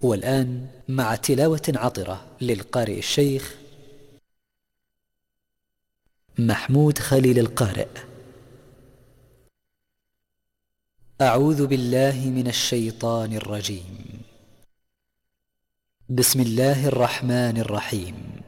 والآن مع تلاوة عطرة للقارئ الشيخ محمود خليل القارئ. أعوذ بالله من الشيطان الرجيم. بسم الله الرحمن الرحيم.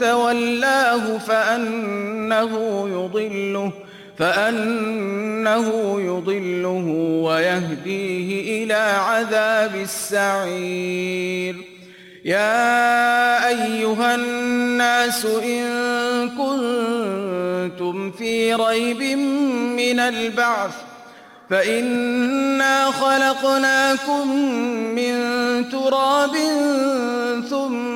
تولاه فأنه يضله فأنه يضله ويهديه إلى عذاب السعير۔ يا أيها الناس إن كنتم في ريب من البعث فإنا خلقناكم من تراب ثم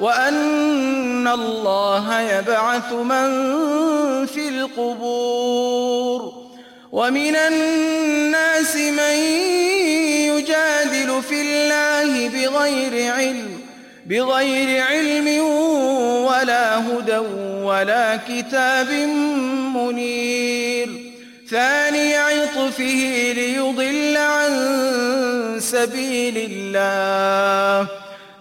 وَأَنَّ اللَّهَ يَبْعَثُ مَن فِي الْقُبُورِ وَمِنَ النَّاسِ مَن يُجَادِلُ فِي اللَّهِ بِغَيْرِ عِلْمٍ بِغَيْرِ عِلْمٍ وَلَا هُدًى وَلَا كِتَابٍ مُنِيرٍ. ثَانِيَ عِطْفِهِ لِيُضِلَّ عَن سَبِيلِ اللَّهِ.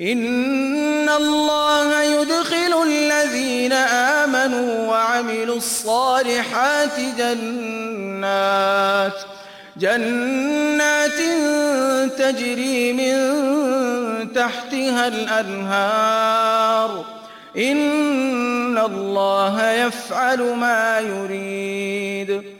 ان الله يدخل الذين امنوا وعملوا الصالحات جنات جنات تجري من تحتها الانهار ان الله يفعل ما يريد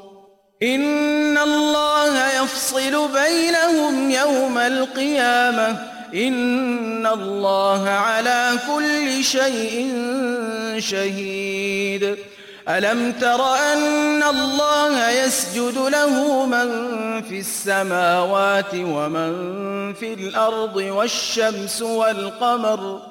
إن الله يفصل بينهم يوم القيامة. إن الله على كل شيء شهيد. ألم تر أن الله يسجد له من في السماوات ومن في الأرض والشمس والقمر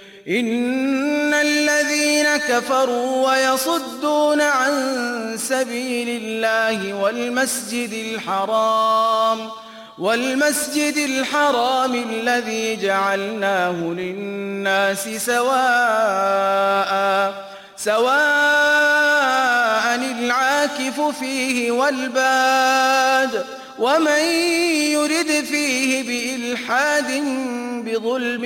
إن الذين كفروا ويصدون عن سبيل الله والمسجد الحرام والمسجد الحرام الذي جعلناه للناس سواء سواء العاكف فيه والباد ومن يرد فيه بإلحاد بظلم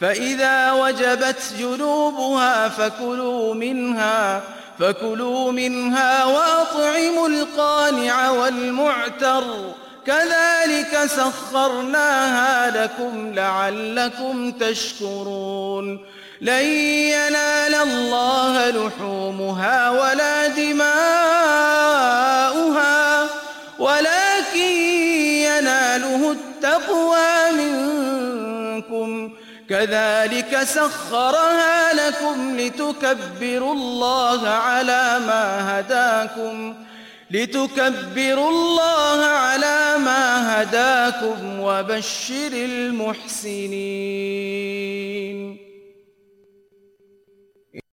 فَإِذَا وَجَبَتْ جُنُوبُهَا فَكُلُوا مِنْهَا فَكُلُوا مِنْهَا وَأَطْعِمُوا الْقَانِعَ وَالْمُعْتَرَّ كَذَلِكَ سَخَّرْنَاهَا لَكُمْ لَعَلَّكُمْ تَشْكُرُونَ. لَن يَنَالَ اللَّهَ لُحُومُهَا وَلَا دِمَاؤُهَا وَلَكِن يَنَالُهُ التَّقْوَى مِنْكُمْ. كذلك سخرها لكم لتكبروا الله على ما هداكم لتكبروا الله على ما هداكم وبشر المحسنين.